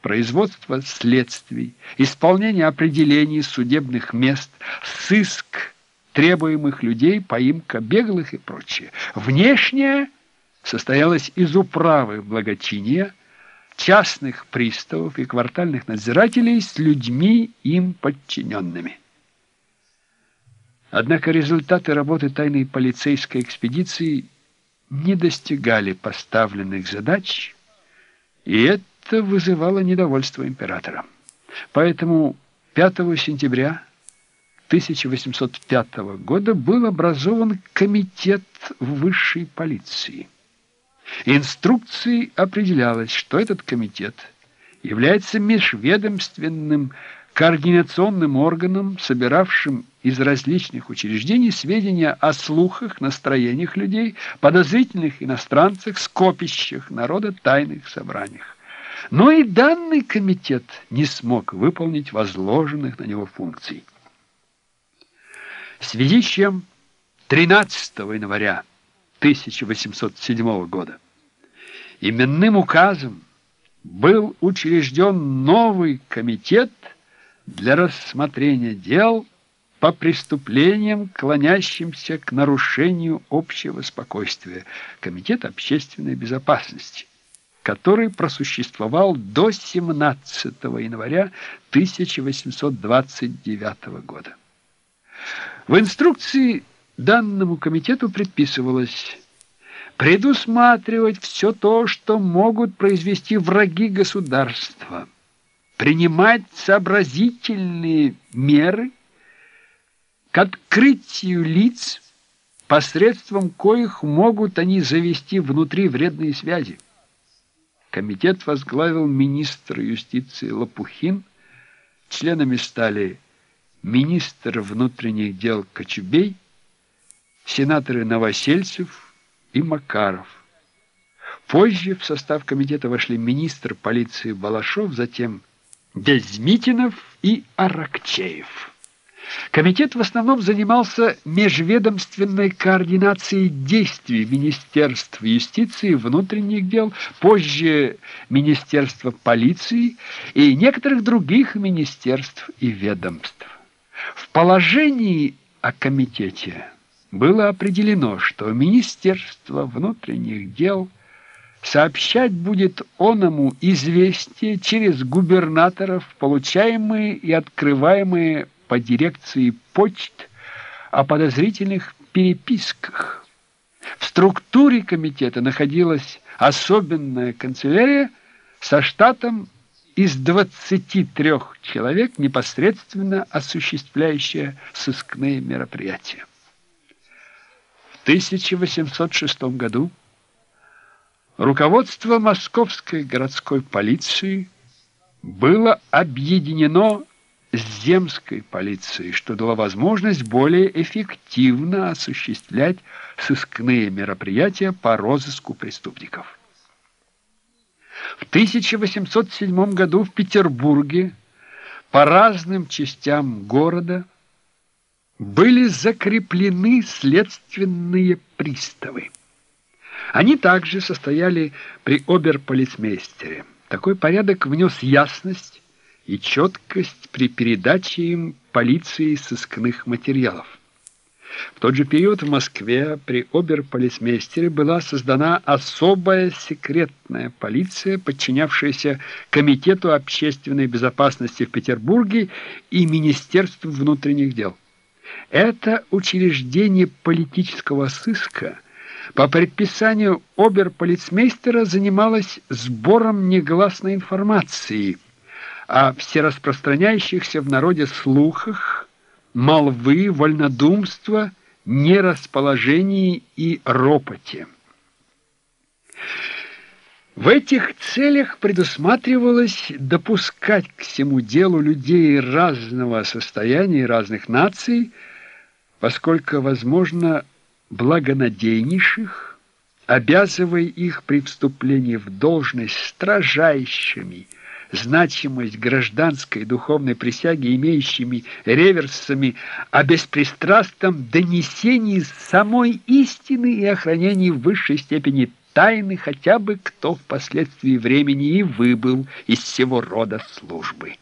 производство следствий, исполнение определений судебных мест, сыск требуемых людей, поимка беглых и прочее. Внешнее состоялось из управы благочиния, частных приставов и квартальных надзирателей с людьми им подчиненными. Однако результаты работы тайной полицейской экспедиции не достигали поставленных задач, и это вызывало недовольство императора. Поэтому 5 сентября 1805 года был образован комитет высшей полиции. Инструкцией определялось, что этот комитет является межведомственным координационным органом, собиравшим из различных учреждений сведения о слухах, настроениях людей, подозрительных иностранцах, скопищах народа, тайных собраниях. Но и данный комитет не смог выполнить возложенных на него функций. В связи с чем 13 января 1807 года именным указом был учрежден новый комитет для рассмотрения дел по преступлениям, клонящимся к нарушению общего спокойствия, Комитет общественной безопасности, который просуществовал до 17 января 1829 года. В инструкции данному комитету предписывалось предусматривать все то, что могут произвести враги государства, принимать сообразительные меры к открытию лиц, посредством коих могут они завести внутри вредные связи. Комитет возглавил министр юстиции Лопухин, членами стали министр внутренних дел Кочубей, сенаторы Новосельцев и Макаров. Позже в состав комитета вошли министр полиции Балашов, затем Безмитинов и Аракчеев. Комитет в основном занимался межведомственной координацией действий Министерств юстиции внутренних дел, позже Министерства полиции и некоторых других министерств и ведомств. В положении о комитете было определено, что Министерство внутренних дел сообщать будет оному известие через губернаторов, получаемые и открываемые по дирекции почт о подозрительных переписках. В структуре комитета находилась особенная канцелярия со штатом из 23 человек, непосредственно осуществляющая сыскные мероприятия. В 1806 году руководство Московской городской полиции было объединено с земской полицией, что дало возможность более эффективно осуществлять сыскные мероприятия по розыску преступников. В 1807 году в Петербурге по разным частям города были закреплены следственные приставы. Они также состояли при оберполицмейстере. Такой порядок внес ясность и четкость при передаче им полиции сыскных материалов. В тот же период в Москве при оберполицмейстере была создана особая секретная полиция, подчинявшаяся Комитету общественной безопасности в Петербурге и Министерству внутренних дел. Это учреждение политического сыска по предписанию оберполицмейстера занималось сбором негласной информации о всераспространяющихся в народе слухах, молвы, вольнодумства, нерасположении и ропоте. В этих целях предусматривалось допускать к всему делу людей разного состояния и разных наций, поскольку, возможно, благонадейнейших, обязывая их при вступлении в должность строжайшими – значимость гражданской духовной присяги, имеющими реверсами о беспристрастном донесении самой истины и охранении в высшей степени тайны хотя бы кто впоследствии времени и выбыл из всего рода службы.